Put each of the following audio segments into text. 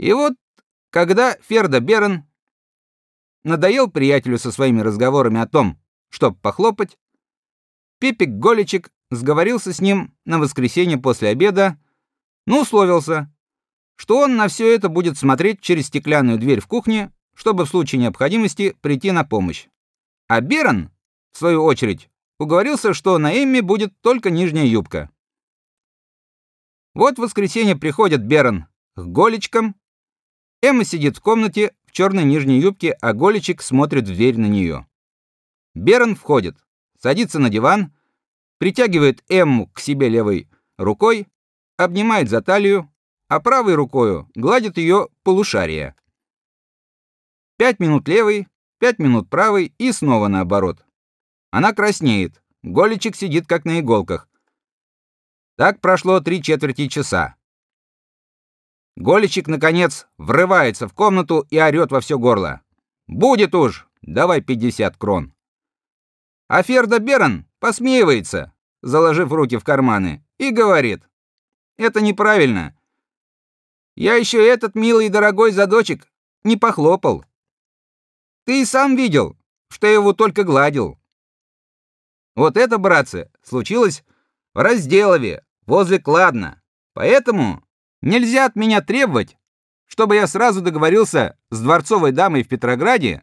И вот, когда Ферда Берн надоел приятелю со своими разговорами о том, чтоб похлопать, Пипик Голичек сговорился с ним на воскресенье после обеда, но условился, что он на все это будет смотреть через стеклянную дверь в кухне, чтобы в случае необходимости прийти на помощь. А Берн, в свою очередь, уговорился, что на Эмме будет только нижняя юбка. Вот в воскресенье приходит Берн к Голичкам. Эмма сидит в комнате в черной нижней юбке, а Голичек смотрит в дверь на нее. Берн входит, садится на диван, притягивает Эмму к себе левой рукой, обнимает за талию, а правой рукой гладит ее полушарие. Пять минут левой, пять минут правой и снова наоборот. Она краснеет. Голичек сидит как на иголках. Так прошло три четверти часа. Голичек наконец врывается в комнату и орет во все горло: "Будет уж, давай 50 крон". А Ферда Берн посмеивается, заложив руки в карманы, и говорит: "Это неправильно. Я еще этот милый и дорогой задочек не похлопал. Ты и сам видел, что я его только гладил". Вот это, братцы, случилось в Разделове, возле Кладна. Поэтому нельзя от меня требовать, чтобы я сразу договорился с дворцовой дамой в Петрограде,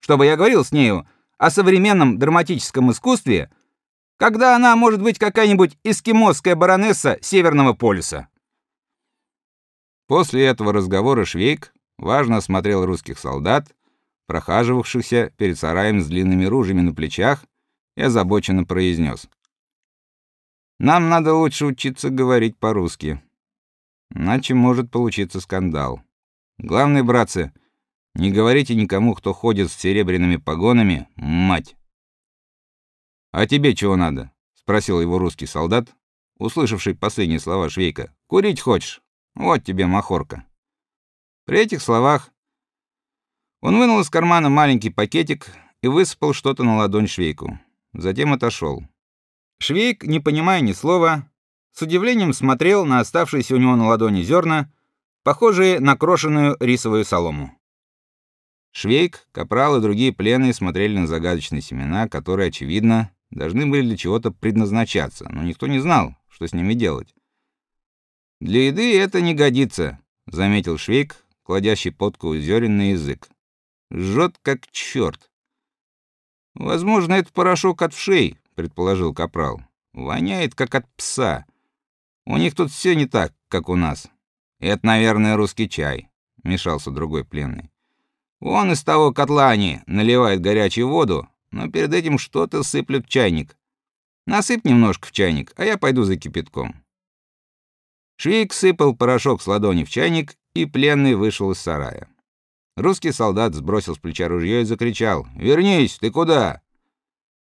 чтобы я говорил с нею о современном драматическом искусстве, когда она может быть какая-нибудь эскимосская баронесса Северного полюса. После этого разговора Швейк важно осмотрел русских солдат, прохаживавшихся перед сараем с длинными ружьями на плечах, и озабоченно произнес. «Нам надо лучше учиться говорить по-русски, иначе может получиться скандал. Главное, братцы, — не говорите никому, кто ходит с серебряными погонами, мать. А тебе чего надо? спросил его русский солдат, услышавший последние слова Швейка. Курить хочешь? Вот тебе махорка. При этих словах он вынул из кармана маленький пакетик и высыпал что-то на ладонь Швейку. Затем отошел. Швейк, не понимая ни слова, с удивлением смотрел на оставшиеся у него на ладони зерна, похожие на крошеную рисовую солому. Швейк, Капрал и другие пленные смотрели на загадочные семена, которые, очевидно, должны были для чего-то предназначаться, но никто не знал, что с ними делать. «Для еды это не годится», — заметил Швейк, кладящий подку зерен на язык. «Жжет как черт». «Возможно, это порошок от вшей», — предположил Капрал. «Воняет, как от пса. У них тут все не так, как у нас». «Это, наверное, русский чай», — мешался другой пленный. Он из того котла они наливают горячую воду, но перед этим что-то сыплют в чайник. Насыпь немножко в чайник, а я пойду за кипятком. Швейк сыпал порошок с ладони в чайник, и пленный вышел из сарая. Русский солдат сбросил с плеча ружье и закричал: "Вернись, ты куда?"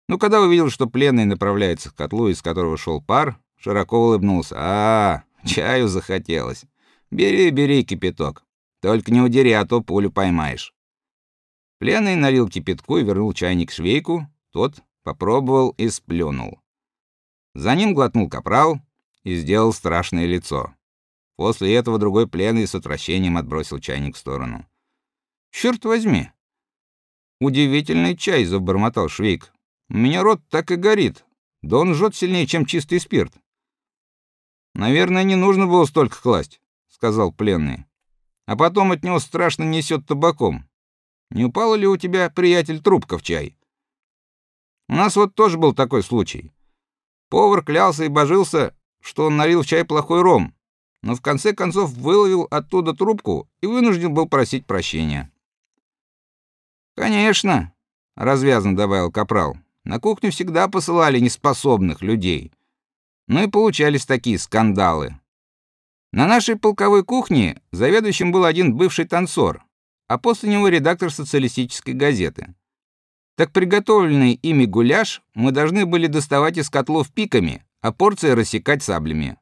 Ну, когда увидел, что пленный направляется к котлу, из которого шел пар, широко улыбнулся. А, чаю захотелось. Бери, бери кипяток. Только не удери, а то пулю поймаешь. Пленный налил кипятку и вернул чайник швейку, тот попробовал и сплюнул. За ним глотнул капрал и сделал страшное лицо. После этого другой пленный с отвращением отбросил чайник в сторону. Черт возьми. Удивительный чай, забормотал Швейк. У меня рот так и горит. Да он жжет сильнее, чем чистый спирт. Наверное, не нужно было столько класть, сказал пленный. А потом от него страшно несет табаком. Не упала ли у тебя, приятель, трубка в чай? У нас вот тоже был такой случай. Повар клялся и божился, что он налил в чай плохой ром, но в конце концов выловил оттуда трубку и вынужден был просить прощения. Конечно, развязно добавил капрал. На кухню всегда посылали неспособных людей. Ну и получались такие скандалы. На нашей полковой кухне заведующим был один бывший танцор, а после него редактор социалистической газеты. Так приготовленный ими гуляш мы должны были доставать из котлов пиками, а порции рассекать саблями.